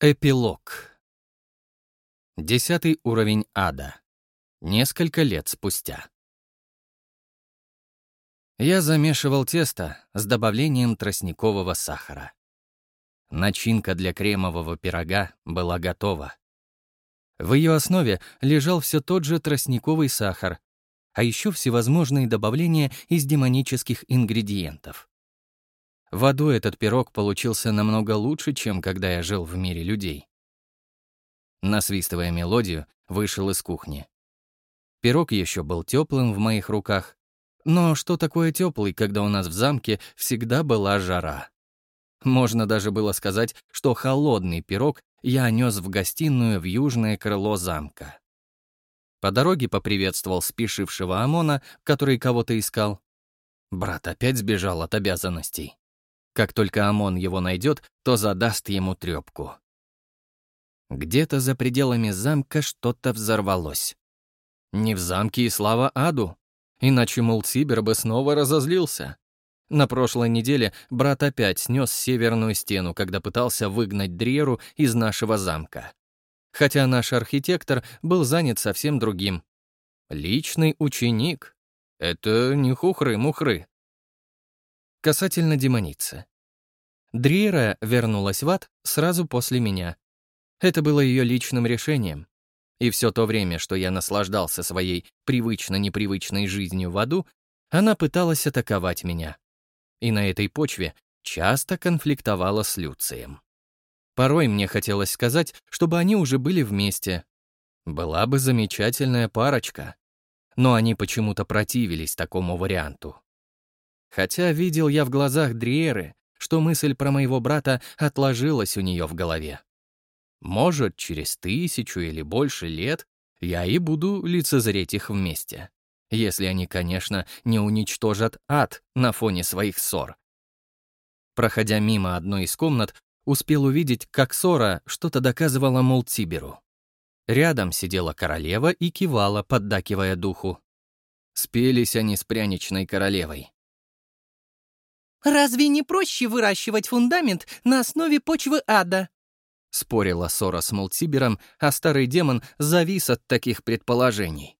Эпилог. Десятый уровень ада. Несколько лет спустя. Я замешивал тесто с добавлением тростникового сахара. Начинка для кремового пирога была готова. В ее основе лежал все тот же тростниковый сахар, а еще всевозможные добавления из демонических ингредиентов. В аду этот пирог получился намного лучше, чем когда я жил в мире людей. Насвистывая мелодию, вышел из кухни. Пирог еще был теплым в моих руках. Но что такое теплый, когда у нас в замке всегда была жара? Можно даже было сказать, что холодный пирог я нес в гостиную в южное крыло замка. По дороге поприветствовал спешившего Амона, который кого-то искал. Брат опять сбежал от обязанностей. Как только ОМОН его найдет, то задаст ему трепку. Где-то за пределами замка что-то взорвалось. Не в замке и слава аду, иначе Мулцибер бы снова разозлился. На прошлой неделе брат опять снес северную стену, когда пытался выгнать Дриеру из нашего замка. Хотя наш архитектор был занят совсем другим. Личный ученик. Это не хухры-мухры. Касательно демоницы. Дриера вернулась в ад сразу после меня. Это было ее личным решением. И все то время, что я наслаждался своей привычно-непривычной жизнью в аду, она пыталась атаковать меня. И на этой почве часто конфликтовала с Люцием. Порой мне хотелось сказать, чтобы они уже были вместе. Была бы замечательная парочка. Но они почему-то противились такому варианту. Хотя видел я в глазах Дриеры, что мысль про моего брата отложилась у нее в голове. Может, через тысячу или больше лет я и буду лицезреть их вместе. Если они, конечно, не уничтожат ад на фоне своих ссор. Проходя мимо одной из комнат, успел увидеть, как Сора что-то доказывала Молтиберу. Рядом сидела королева и кивала, поддакивая духу. Спелись они с пряничной королевой. «Разве не проще выращивать фундамент на основе почвы ада?» Спорила Сора с Молтсибером, а старый демон завис от таких предположений.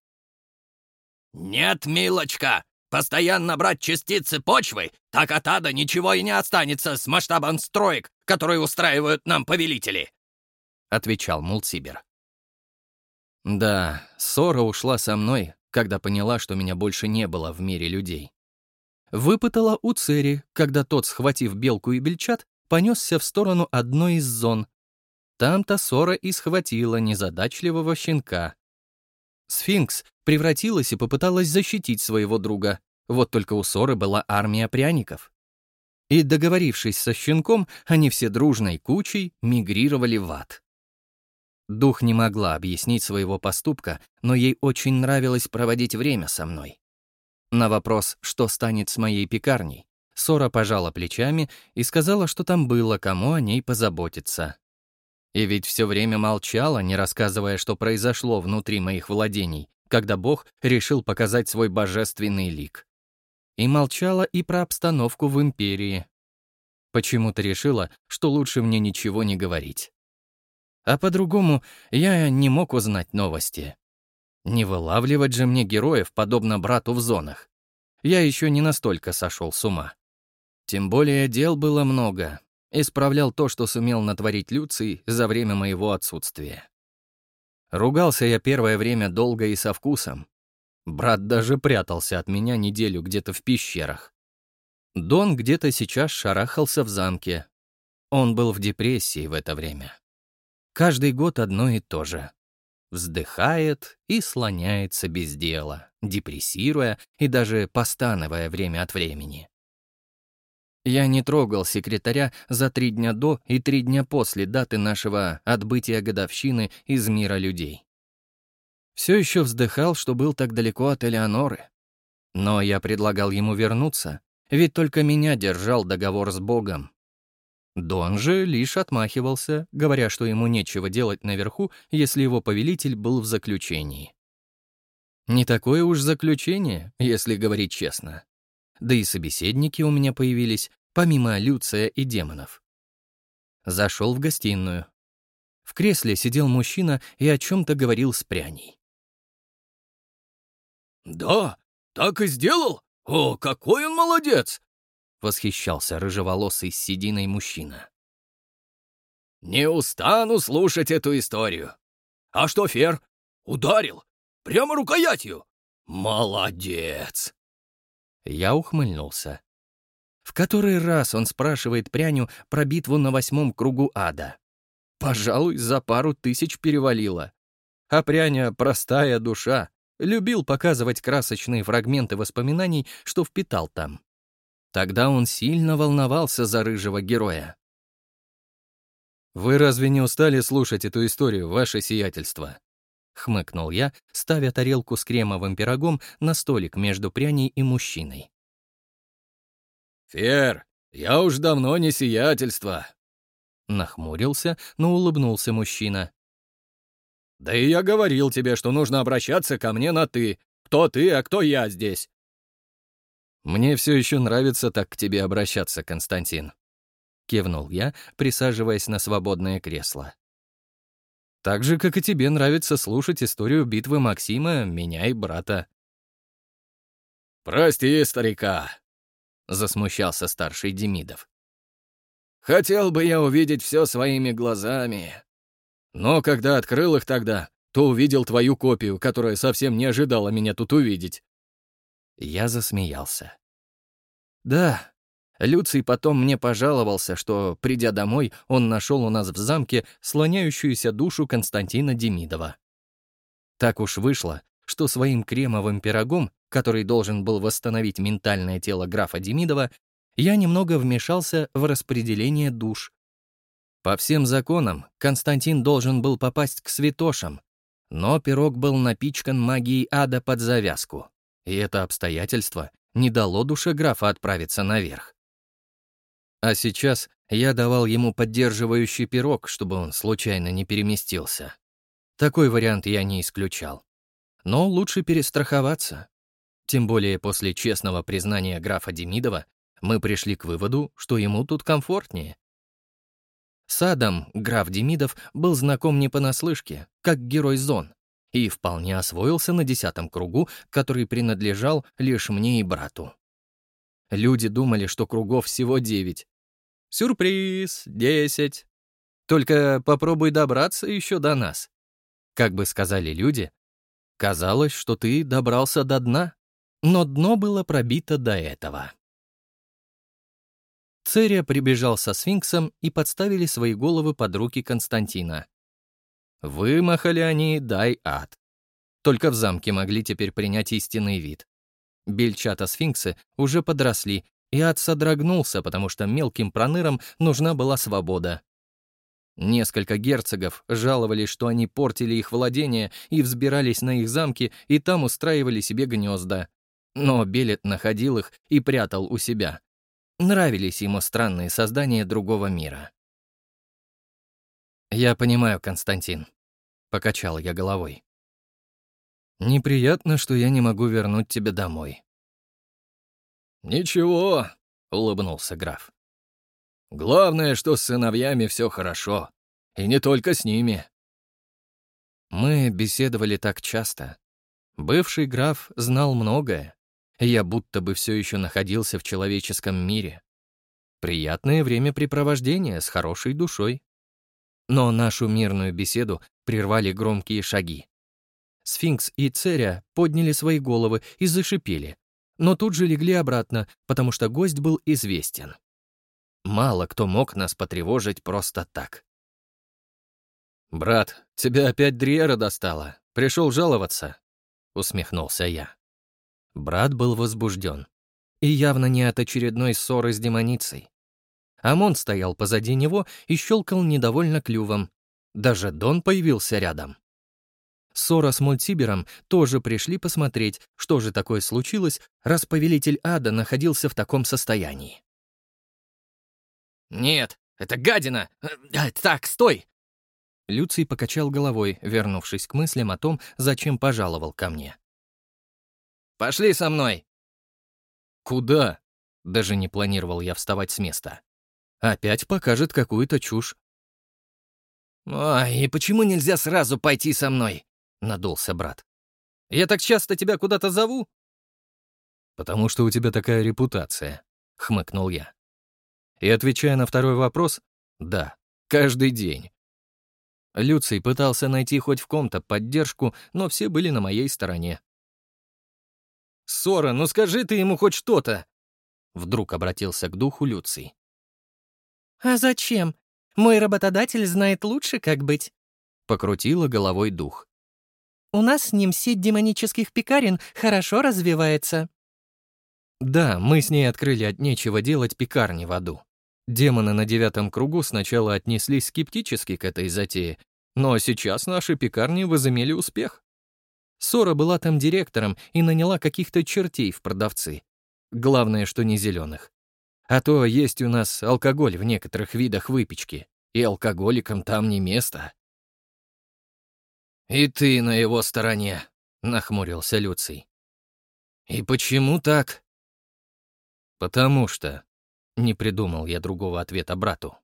«Нет, милочка, постоянно брать частицы почвы, так от ада ничего и не останется с масштабом строек, которые устраивают нам повелители», — отвечал Мулцибер. «Да, Сора ушла со мной, когда поняла, что меня больше не было в мире людей выпытала у Цери, когда тот, схватив белку и бельчат, понесся в сторону одной из зон. Там-то Сора и схватила незадачливого щенка. Сфинкс превратилась и попыталась защитить своего друга. Вот только у Соры была армия пряников. И, договорившись со щенком, они все дружной кучей мигрировали в ад. Дух не могла объяснить своего поступка, но ей очень нравилось проводить время со мной. На вопрос, что станет с моей пекарней, Сора пожала плечами и сказала, что там было, кому о ней позаботиться. И ведь все время молчала, не рассказывая, что произошло внутри моих владений, когда Бог решил показать свой божественный лик. И молчала и про обстановку в империи. Почему-то решила, что лучше мне ничего не говорить. А по-другому я не мог узнать новости. Не вылавливать же мне героев, подобно брату в зонах. Я еще не настолько сошел с ума. Тем более дел было много. Исправлял то, что сумел натворить Люций за время моего отсутствия. Ругался я первое время долго и со вкусом. Брат даже прятался от меня неделю где-то в пещерах. Дон где-то сейчас шарахался в замке. Он был в депрессии в это время. Каждый год одно и то же вздыхает и слоняется без дела, депрессируя и даже постановая время от времени. Я не трогал секретаря за три дня до и три дня после даты нашего отбытия годовщины из мира людей. Все еще вздыхал, что был так далеко от Элеоноры. Но я предлагал ему вернуться, ведь только меня держал договор с Богом, Дон же лишь отмахивался, говоря, что ему нечего делать наверху, если его повелитель был в заключении. Не такое уж заключение, если говорить честно. Да и собеседники у меня появились, помимо Люция и демонов. Зашел в гостиную. В кресле сидел мужчина и о чем-то говорил с пряней. «Да, так и сделал? О, какой он молодец!» — восхищался рыжеволосый с сединой мужчина. «Не устану слушать эту историю. А что, Фер? Ударил? Прямо рукоятью? Молодец!» Я ухмыльнулся. В который раз он спрашивает пряню про битву на восьмом кругу ада. Пожалуй, за пару тысяч перевалило. А пряня — простая душа. Любил показывать красочные фрагменты воспоминаний, что впитал там. Тогда он сильно волновался за рыжего героя. «Вы разве не устали слушать эту историю, ваше сиятельство?» — хмыкнул я, ставя тарелку с кремовым пирогом на столик между пряней и мужчиной. «Фер, я уж давно не сиятельство», — нахмурился, но улыбнулся мужчина. «Да и я говорил тебе, что нужно обращаться ко мне на «ты». Кто ты, а кто я здесь?» «Мне все еще нравится так к тебе обращаться, Константин», — кивнул я, присаживаясь на свободное кресло. Так же, как и тебе нравится слушать историю битвы Максима, меня и брата. «Прости, старика», — засмущался старший Демидов. «Хотел бы я увидеть все своими глазами. Но когда открыл их тогда, то увидел твою копию, которая совсем не ожидала меня тут увидеть». Я засмеялся. «Да, Люций потом мне пожаловался, что, придя домой, он нашел у нас в замке слоняющуюся душу Константина Демидова. Так уж вышло, что своим кремовым пирогом, который должен был восстановить ментальное тело графа Демидова, я немного вмешался в распределение душ. По всем законам Константин должен был попасть к святошам, но пирог был напичкан магией ада под завязку, и это обстоятельство не дало душе графа отправиться наверх. А сейчас я давал ему поддерживающий пирог, чтобы он случайно не переместился. Такой вариант я не исключал. Но лучше перестраховаться. Тем более после честного признания графа Демидова мы пришли к выводу, что ему тут комфортнее. С Адом граф Демидов был знаком не понаслышке, как герой зон, и вполне освоился на десятом кругу, который принадлежал лишь мне и брату. Люди думали, что кругов всего девять, Сюрприз, десять. Только попробуй добраться еще до нас. Как бы сказали люди, казалось, что ты добрался до дна, но дно было пробито до этого. Церия прибежал со сфинксом и подставили свои головы под руки Константина. Вымахали они, дай ад. Только в замке могли теперь принять истинный вид. Бельчата-сфинксы уже подросли и ад содрогнулся, потому что мелким пронырам нужна была свобода. Несколько герцогов жаловались, что они портили их владения и взбирались на их замки, и там устраивали себе гнезда. Но Белет находил их и прятал у себя. Нравились ему странные создания другого мира. «Я понимаю, Константин», — покачал я головой. «Неприятно, что я не могу вернуть тебя домой. «Ничего», — улыбнулся граф. «Главное, что с сыновьями все хорошо. И не только с ними». Мы беседовали так часто. Бывший граф знал многое. Я будто бы все еще находился в человеческом мире. Приятное времяпрепровождение с хорошей душой. Но нашу мирную беседу прервали громкие шаги. Сфинкс и Церя подняли свои головы и зашипели, но тут же легли обратно, потому что гость был известен. Мало кто мог нас потревожить просто так. «Брат, тебя опять Дриера достала. Пришел жаловаться», — усмехнулся я. Брат был возбужден. И явно не от очередной ссоры с демоницей. Амон стоял позади него и щелкал недовольно клювом. Даже Дон появился рядом. Сора с Мультибером тоже пришли посмотреть, что же такое случилось, раз повелитель ада находился в таком состоянии. «Нет, это гадина! Э, так, стой!» Люций покачал головой, вернувшись к мыслям о том, зачем пожаловал ко мне. «Пошли со мной!» «Куда?» Даже не планировал я вставать с места. Опять покажет какую-то чушь. «Ой, и почему нельзя сразу пойти со мной?» — надулся брат. «Я так часто тебя куда-то зову?» «Потому что у тебя такая репутация», — хмыкнул я. И отвечая на второй вопрос, да, каждый день. Люций пытался найти хоть в ком-то поддержку, но все были на моей стороне. «Сора, ну скажи ты ему хоть что-то!» Вдруг обратился к духу Люций. «А зачем? Мой работодатель знает лучше, как быть», — покрутила головой дух. «У нас с ним сеть демонических пекарен хорошо развивается». Да, мы с ней открыли от нечего делать пекарни в аду. Демоны на девятом кругу сначала отнеслись скептически к этой затее, но сейчас наши пекарни возымели успех. Сора была там директором и наняла каких-то чертей в продавцы. Главное, что не зеленых. А то есть у нас алкоголь в некоторых видах выпечки, и алкоголикам там не место. «И ты на его стороне», — нахмурился Люций. «И почему так?» «Потому что...» — не придумал я другого ответа брату.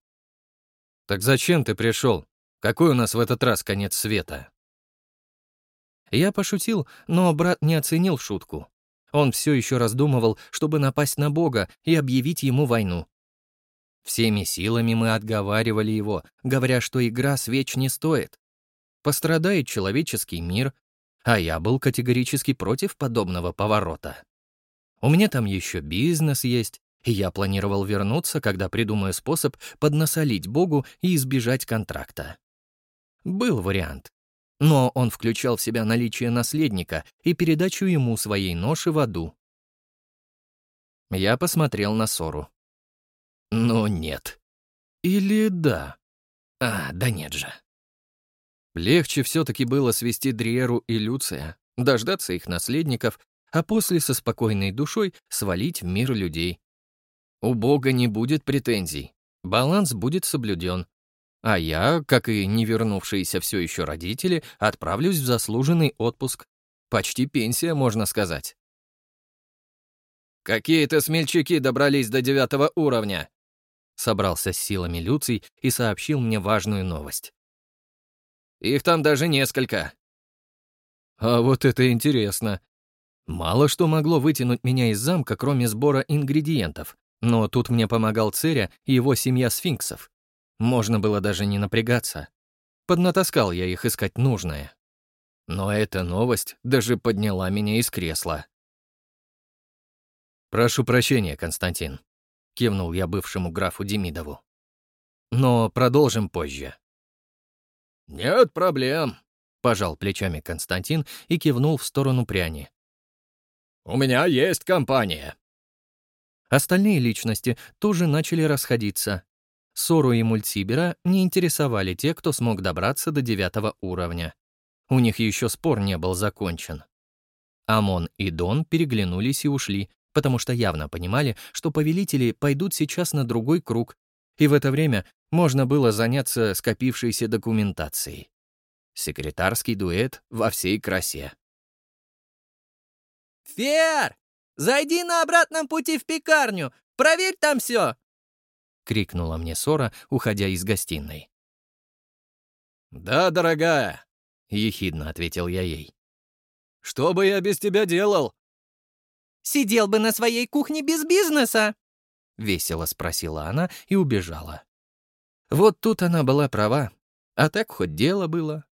«Так зачем ты пришел? Какой у нас в этот раз конец света?» Я пошутил, но брат не оценил шутку. Он все еще раздумывал, чтобы напасть на Бога и объявить ему войну. Всеми силами мы отговаривали его, говоря, что игра свеч не стоит. Пострадает человеческий мир, а я был категорически против подобного поворота. У меня там еще бизнес есть, и я планировал вернуться, когда придумаю способ поднасолить Богу и избежать контракта. Был вариант. Но он включал в себя наличие наследника и передачу ему своей ноши в аду. Я посмотрел на Сору. Но нет. Или да. А, да нет же. Легче все-таки было свести Дриеру и Люция, дождаться их наследников, а после со спокойной душой свалить в мир людей. У Бога не будет претензий, баланс будет соблюден, а я, как и не вернувшиеся все еще родители, отправлюсь в заслуженный отпуск. Почти пенсия, можно сказать. «Какие-то смельчаки добрались до девятого уровня!» Собрался с силами Люций и сообщил мне важную новость. «Их там даже несколько». А вот это интересно. Мало что могло вытянуть меня из замка, кроме сбора ингредиентов, но тут мне помогал Церя и его семья сфинксов. Можно было даже не напрягаться. Поднатаскал я их искать нужное. Но эта новость даже подняла меня из кресла. «Прошу прощения, Константин», — кивнул я бывшему графу Демидову. «Но продолжим позже». «Нет проблем», — пожал плечами Константин и кивнул в сторону пряни. «У меня есть компания». Остальные личности тоже начали расходиться, Сору и Мультибера не интересовали те, кто смог добраться до девятого уровня. У них еще спор не был закончен. Амон и Дон переглянулись и ушли, потому что явно понимали, что повелители пойдут сейчас на другой круг, и в это время можно было заняться скопившейся документацией. Секретарский дуэт во всей красе. «Фер! Зайди на обратном пути в пекарню! Проверь там все!» — крикнула мне Сора, уходя из гостиной. «Да, дорогая», — ехидно ответил я ей. «Что бы я без тебя делал?» «Сидел бы на своей кухне без бизнеса», — весело спросила она и убежала. Вот тут она была права. А так хоть дело было.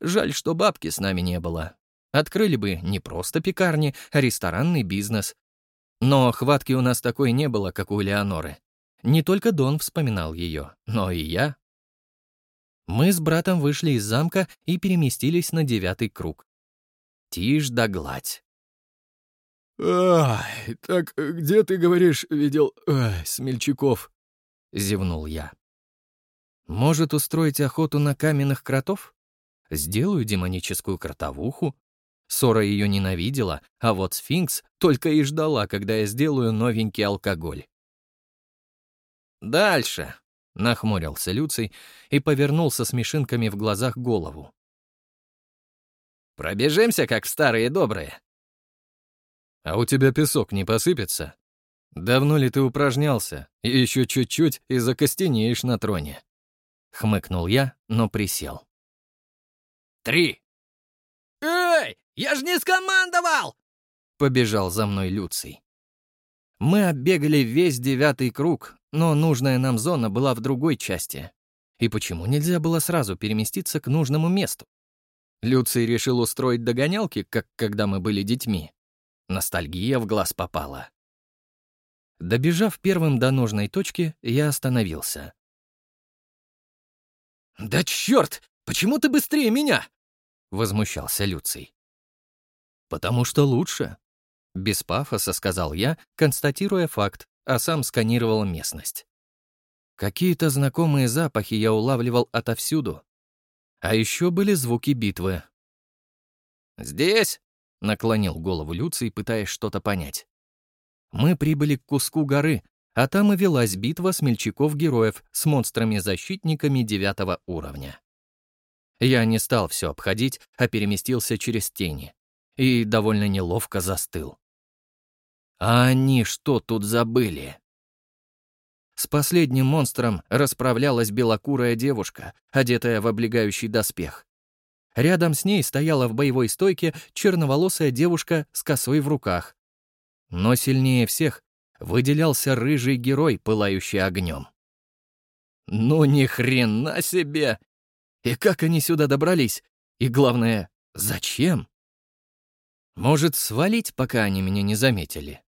Жаль, что бабки с нами не было. Открыли бы не просто пекарни, а ресторанный бизнес. Но хватки у нас такой не было, как у Леоноры. Не только Дон вспоминал ее, но и я. Мы с братом вышли из замка и переместились на девятый круг. Тишь да гладь. «Ай, так где, ты говоришь, видел ай, смельчаков?» — зевнул я. «Может, устроить охоту на каменных кротов? Сделаю демоническую кротовуху. Сора ее ненавидела, а вот сфинкс только и ждала, когда я сделаю новенький алкоголь. «Дальше!» — нахмурился Люций и повернулся с мешинками в глазах голову. «Пробежимся, как старые добрые!» «А у тебя песок не посыпется? Давно ли ты упражнялся? И еще чуть-чуть и закостенеешь на троне». — хмыкнул я, но присел. «Три!» «Эй, я же не скомандовал!» — побежал за мной Люций. Мы оббегали весь девятый круг, но нужная нам зона была в другой части. И почему нельзя было сразу переместиться к нужному месту? Люций решил устроить догонялки, как когда мы были детьми. Ностальгия в глаз попала. Добежав первым до нужной точки, я остановился. «Да черт! Почему ты быстрее меня?» — возмущался Люций. «Потому что лучше», — без пафоса сказал я, констатируя факт, а сам сканировал местность. Какие-то знакомые запахи я улавливал отовсюду. А еще были звуки битвы. «Здесь?» — наклонил голову Люций, пытаясь что-то понять. Мы прибыли к куску горы, а там и велась битва смельчаков-героев с монстрами-защитниками девятого уровня. Я не стал все обходить, а переместился через тени. И довольно неловко застыл. А они что тут забыли? С последним монстром расправлялась белокурая девушка, одетая в облегающий доспех. Рядом с ней стояла в боевой стойке черноволосая девушка с косой в руках. Но сильнее всех выделялся рыжий герой, пылающий огнем. Ну ни хрена себе! И как они сюда добрались? И главное, зачем? Может, свалить, пока они меня не заметили?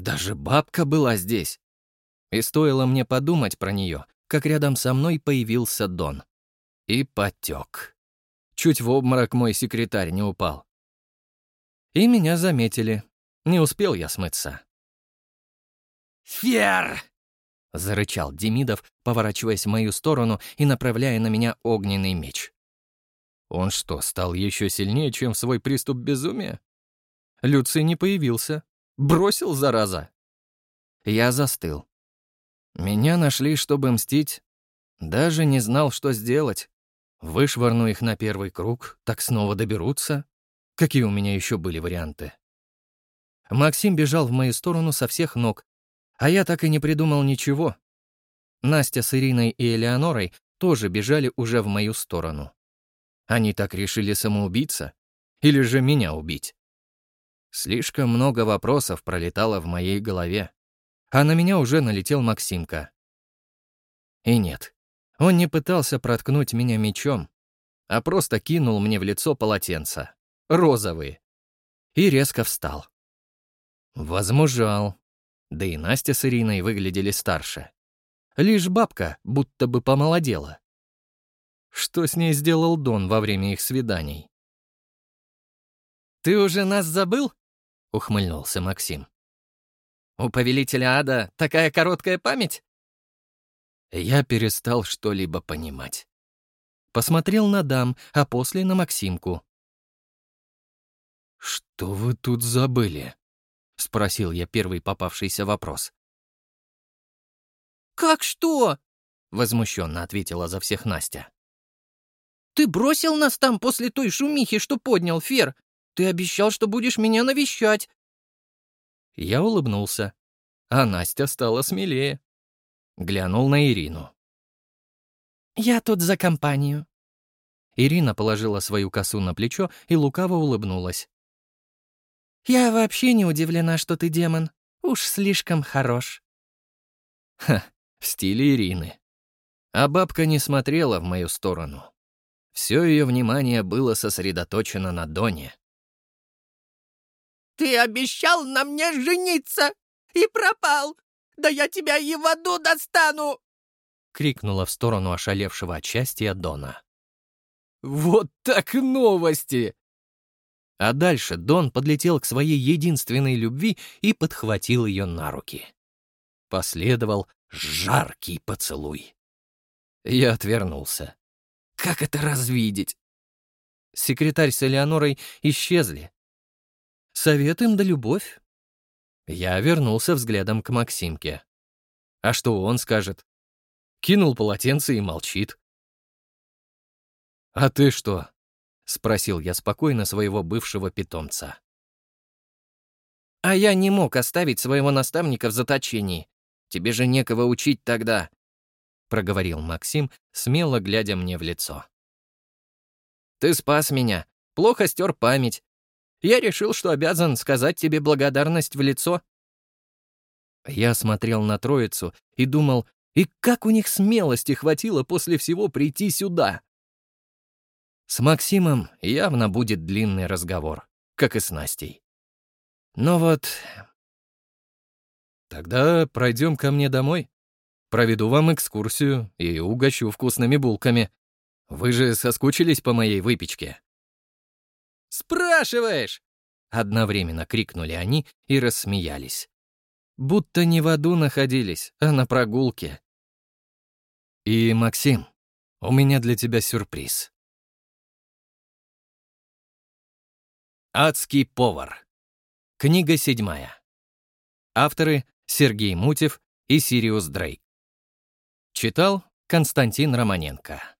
Даже бабка была здесь. И стоило мне подумать про нее, как рядом со мной появился Дон. И потек. Чуть в обморок мой секретарь не упал. И меня заметили. Не успел я смыться. «Фер!» — зарычал Демидов, поворачиваясь в мою сторону и направляя на меня огненный меч. Он что, стал еще сильнее, чем в свой приступ безумия? Люций не появился. Бросил, зараза. Я застыл. Меня нашли, чтобы мстить. Даже не знал, что сделать. Вышвырну их на первый круг, так снова доберутся. Какие у меня еще были варианты? Максим бежал в мою сторону со всех ног, а я так и не придумал ничего. Настя с Ириной и Элеонорой тоже бежали уже в мою сторону. Они так решили самоубиться? Или же меня убить? Слишком много вопросов пролетало в моей голове а на меня уже налетел Максимка. И нет, он не пытался проткнуть меня мечом, а просто кинул мне в лицо полотенца, розовые, и резко встал. Возмужал. Да и Настя с Ириной выглядели старше. Лишь бабка будто бы помолодела. Что с ней сделал Дон во время их свиданий? «Ты уже нас забыл?» — ухмыльнулся Максим. У повелителя ада такая короткая память? Я перестал что-либо понимать. Посмотрел на дам, а после на Максимку. «Что вы тут забыли?» — спросил я первый попавшийся вопрос. «Как что?» — возмущенно ответила за всех Настя. «Ты бросил нас там после той шумихи, что поднял Фер. Ты обещал, что будешь меня навещать. Я улыбнулся, а Настя стала смелее. Глянул на Ирину. «Я тут за компанию». Ирина положила свою косу на плечо и лукаво улыбнулась. «Я вообще не удивлена, что ты демон. Уж слишком хорош». Ха, в стиле Ирины. А бабка не смотрела в мою сторону. Все ее внимание было сосредоточено на Доне. Ты обещал на мне жениться и пропал! Да я тебя и в аду достану!» — крикнула в сторону ошалевшего от счастья Дона. «Вот так новости!» А дальше Дон подлетел к своей единственной любви и подхватил ее на руки. Последовал жаркий поцелуй. Я отвернулся. Как это развидеть? Секретарь с Элеонорой исчезли, Совет им да любовь. Я вернулся взглядом к Максимке. А что он скажет? Кинул полотенце и молчит. «А ты что?» — спросил я спокойно своего бывшего питомца. «А я не мог оставить своего наставника в заточении. Тебе же некого учить тогда». — проговорил Максим, смело глядя мне в лицо. «Ты спас меня, плохо стер память. Я решил, что обязан сказать тебе благодарность в лицо». Я смотрел на троицу и думал, и как у них смелости хватило после всего прийти сюда? С Максимом явно будет длинный разговор, как и с Настей. Но вот... Тогда пройдем ко мне домой. Проведу вам экскурсию и угощу вкусными булками. Вы же соскучились по моей выпечке. «Спрашиваешь!» Одновременно крикнули они и рассмеялись. Будто не в аду находились, а на прогулке. И, Максим, у меня для тебя сюрприз. Адский повар. Книга седьмая. Авторы Сергей Мутев и Сириус Дрейк. Читал Константин Романенко.